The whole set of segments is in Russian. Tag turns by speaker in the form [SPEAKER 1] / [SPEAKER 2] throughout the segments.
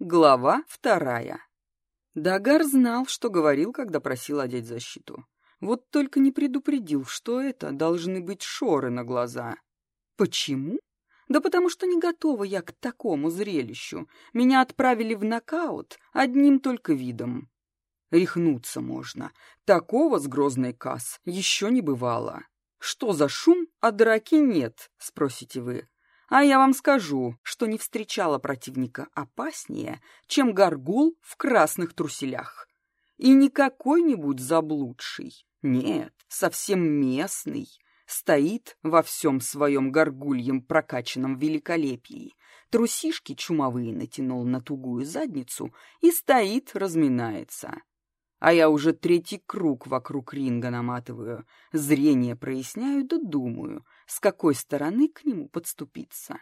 [SPEAKER 1] Глава вторая. Дагар знал, что говорил, когда просил одеть защиту. Вот только не предупредил, что это должны быть шоры на глаза. Почему? Да потому что не готова я к такому зрелищу. Меня отправили в нокаут одним только видом. Рехнуться можно. Такого с грозной касс еще не бывало. Что за шум, а драки нет, спросите вы. А я вам скажу, что не встречала противника опаснее, чем горгул в красных труселях. И не какой-нибудь заблудший, нет, совсем местный, стоит во всем своем горгульем прокачанном великолепии, трусишки чумовые натянул на тугую задницу и стоит, разминается. А я уже третий круг вокруг ринга наматываю, зрение проясняю да думаю, с какой стороны к нему подступиться.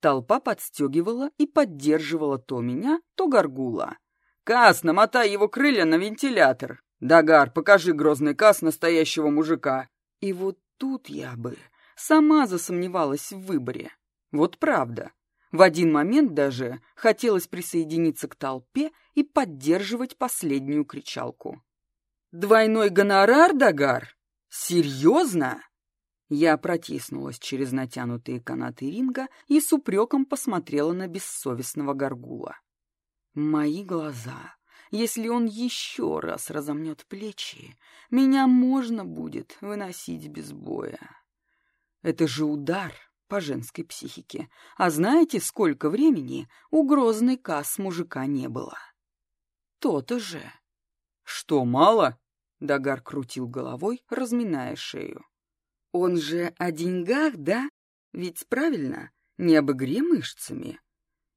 [SPEAKER 1] Толпа подстегивала и поддерживала то меня, то горгула. «Кас, намотай его крылья на вентилятор! Дагар, покажи грозный кас настоящего мужика!» И вот тут я бы сама засомневалась в выборе. Вот правда. В один момент даже хотелось присоединиться к толпе и поддерживать последнюю кричалку. «Двойной гонорар, Дагар? Серьезно?» Я протиснулась через натянутые канаты ринга и с упреком посмотрела на бессовестного горгула. Мои глаза. Если он еще раз разомнет плечи, меня можно будет выносить без боя. Это же удар по женской психике. А знаете, сколько времени у грозной касс мужика не было? То-то же. Что, мало? Дагар крутил головой, разминая шею. Он же о деньгах, да? Ведь правильно, не об игре мышцами.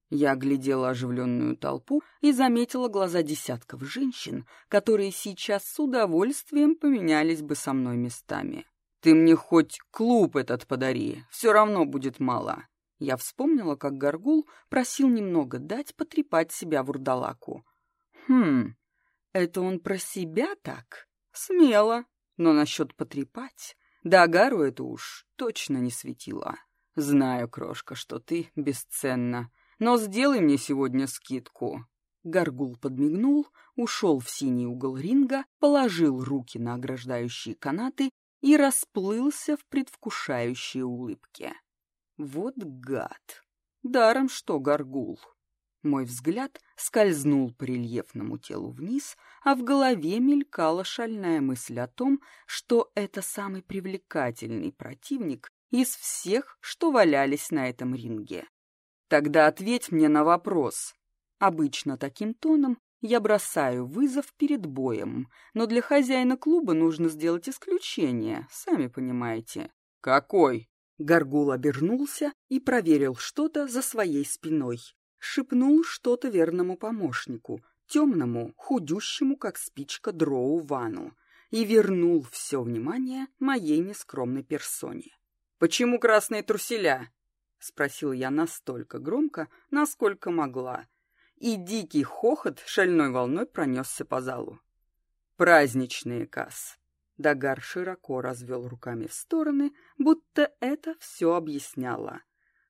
[SPEAKER 1] Я оглядела оживленную толпу и заметила глаза десятков женщин, которые сейчас с удовольствием поменялись бы со мной местами. «Ты мне хоть клуб этот подари, все равно будет мало». Я вспомнила, как Горгул просил немного дать потрепать себя в урдалаку. «Хм, это он про себя так? Смело. Но насчет потрепать, да Агару это уж точно не светило. Знаю, крошка, что ты бесценна, но сделай мне сегодня скидку». Горгул подмигнул, ушел в синий угол ринга, положил руки на ограждающие канаты и расплылся в предвкушающей улыбке. Вот гад! Даром что горгул. Мой взгляд скользнул по рельефному телу вниз, а в голове мелькала шальная мысль о том, что это самый привлекательный противник из всех, что валялись на этом ринге. Тогда ответь мне на вопрос. Обычно таким тоном я бросаю вызов перед боем, но для хозяина клуба нужно сделать исключение, сами понимаете. Какой? Горгул обернулся и проверил что-то за своей спиной. Шепнул что-то верному помощнику, темному, худющему, как спичка, дроу Вану, и вернул все внимание моей нескромной персоне. «Почему красные труселя?» — спросил я настолько громко, насколько могла, и дикий хохот шальной волной пронесся по залу. «Праздничные, Касс!» Дагар широко развел руками в стороны, будто это все объясняло.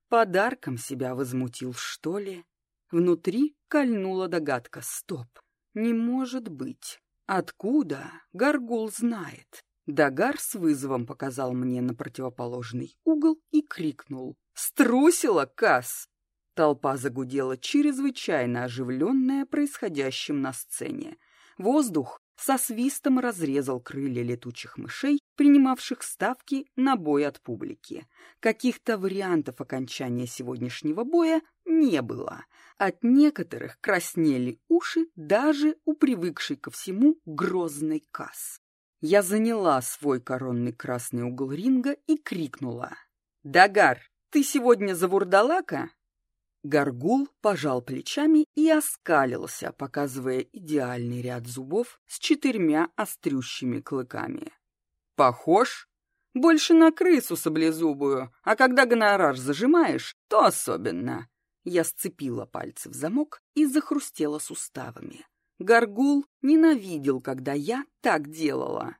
[SPEAKER 1] Подарком себя возмутил, что ли? Внутри кольнула догадка. Стоп, не может быть. Откуда? Гаргул знает. Дагар с вызовом показал мне на противоположный угол и крикнул. «Струсила, Касс!» Толпа загудела чрезвычайно оживленная происходящим на сцене. Воздух со свистом разрезал крылья летучих мышей, принимавших ставки на бой от публики. Каких-то вариантов окончания сегодняшнего боя не было. От некоторых краснели уши даже у привыкшей ко всему грозной касс. Я заняла свой коронный красный угол ринга и крикнула. «Дагар, ты сегодня за вурдалака?» Горгул пожал плечами и оскалился, показывая идеальный ряд зубов с четырьмя острющими клыками. «Похож? Больше на крысу саблезубую, а когда гонорар зажимаешь, то особенно». Я сцепила пальцы в замок и захрустела суставами. Горгул ненавидел, когда я так делала.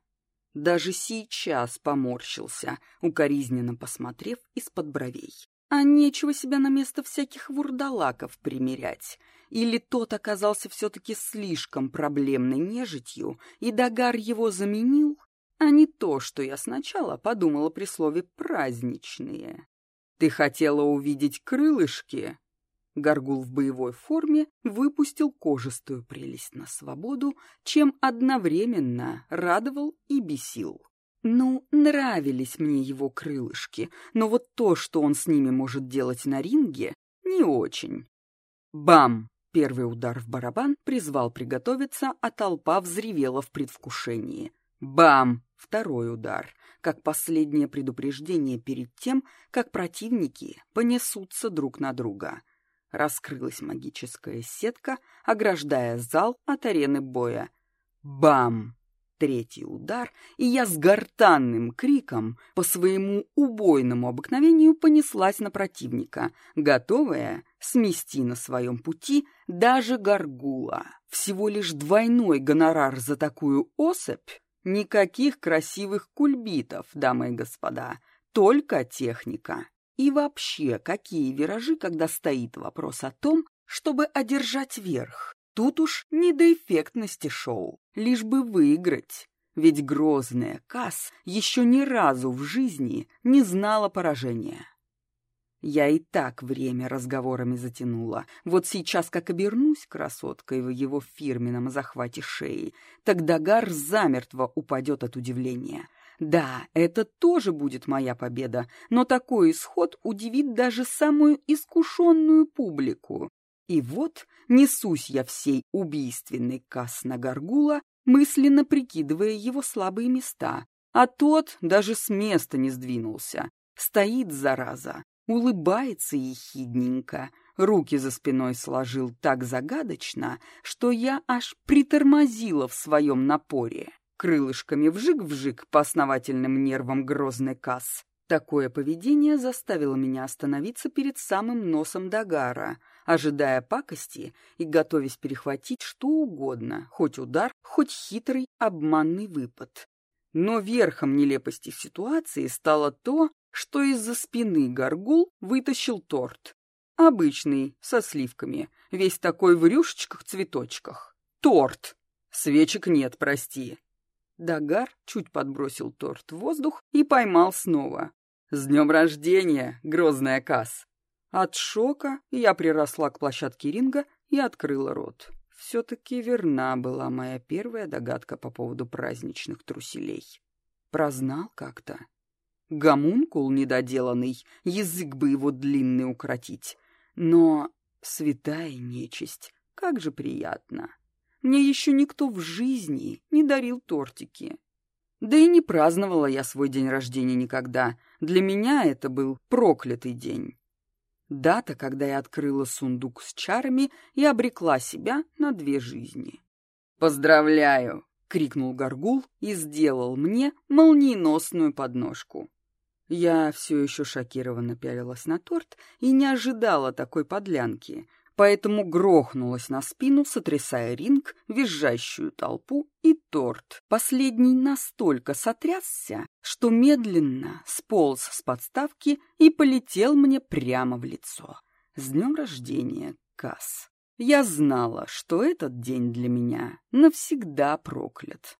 [SPEAKER 1] Даже сейчас поморщился, укоризненно посмотрев из-под бровей. А нечего себя на место всяких вурдалаков примерять. Или тот оказался все-таки слишком проблемной нежитью, и Дагар его заменил, а не то, что я сначала подумала при слове «праздничные». «Ты хотела увидеть крылышки?» Горгул в боевой форме выпустил кожистую прелесть на свободу, чем одновременно радовал и бесил. Ну, нравились мне его крылышки, но вот то, что он с ними может делать на ринге, не очень. Бам! Первый удар в барабан призвал приготовиться, а толпа взревела в предвкушении. Бам! Второй удар, как последнее предупреждение перед тем, как противники понесутся друг на друга. Раскрылась магическая сетка, ограждая зал от арены боя. Бам! Третий удар, и я с гортанным криком по своему убойному обыкновению понеслась на противника, готовая смести на своем пути даже горгула. Всего лишь двойной гонорар за такую особь, никаких красивых кульбитов, дамы и господа, только техника. И вообще, какие виражи, когда стоит вопрос о том, чтобы одержать верх? Тут уж не до эффектности шоу, лишь бы выиграть. Ведь грозная Касс еще ни разу в жизни не знала поражения. Я и так время разговорами затянула. Вот сейчас, как обернусь красоткой в его фирменном захвате шеи, так Дагар замертво упадет от удивления. Да, это тоже будет моя победа, но такой исход удивит даже самую искушенную публику. И вот несусь я всей убийственной касс на горгула, мысленно прикидывая его слабые места, а тот даже с места не сдвинулся. Стоит, зараза, улыбается ехидненько, руки за спиной сложил так загадочно, что я аж притормозила в своем напоре крылышками вжик-вжик по основательным нервам грозный касс. Такое поведение заставило меня остановиться перед самым носом Дагара, ожидая пакости и готовясь перехватить что угодно, хоть удар, хоть хитрый обманный выпад. Но верхом нелепости ситуации стало то, что из-за спины горгул вытащил торт. Обычный, со сливками, весь такой в рюшечках-цветочках. Торт! Свечек нет, прости. Дагар чуть подбросил торт в воздух и поймал снова. «С днем рождения, грозная Касс!» От шока я приросла к площадке ринга и открыла рот. Все-таки верна была моя первая догадка по поводу праздничных труселей. Прознал как-то. Гомункул недоделанный, язык бы его длинный укротить. Но святая нечисть, как же приятно. Мне еще никто в жизни не дарил тортики. Да и не праздновала я свой день рождения никогда. Для меня это был проклятый день. Дата, когда я открыла сундук с чарами и обрекла себя на две жизни. «Поздравляю!» — крикнул Горгул и сделал мне молниеносную подножку. Я все еще шокированно пялилась на торт и не ожидала такой подлянки, поэтому грохнулась на спину, сотрясая ринг, визжащую толпу и торт. Последний настолько сотрясся, что медленно сполз с подставки и полетел мне прямо в лицо. С днем рождения, Касс. Я знала, что этот день для меня навсегда проклят.